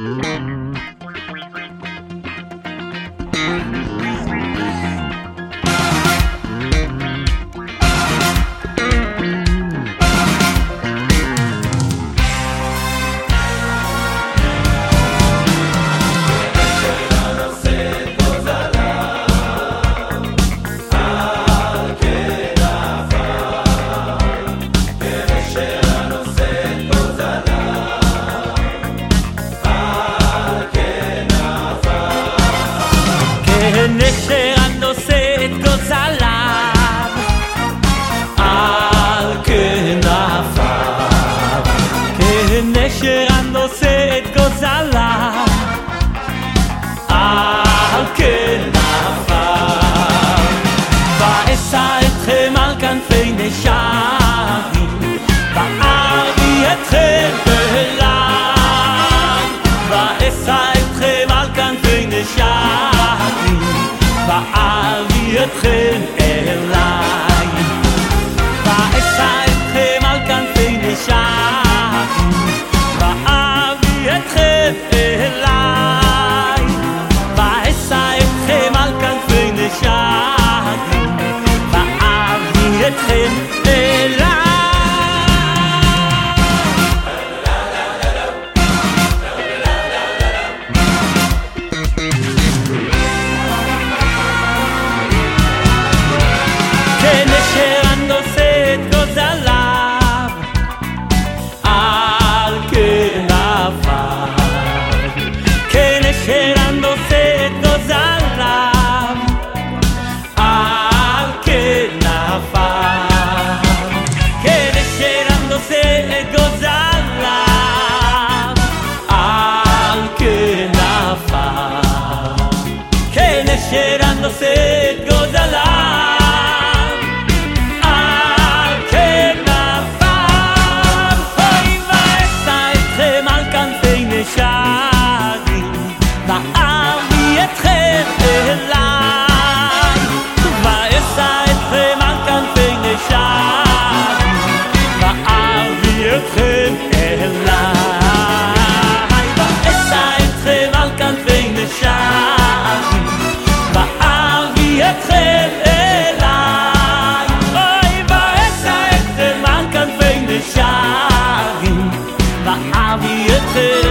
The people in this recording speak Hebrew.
Mm-hmm. כנשר הנושא את גוזליו על כנפיו ואשא אתכם על כנפי נשרים וארבי אתכם בלעם ואשא אתכם על כנפי נשרים ואביא אתכם pene llenándose Godalá. אליי, ואביא אתכם אליי. hacer